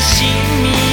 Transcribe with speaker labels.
Speaker 1: しみ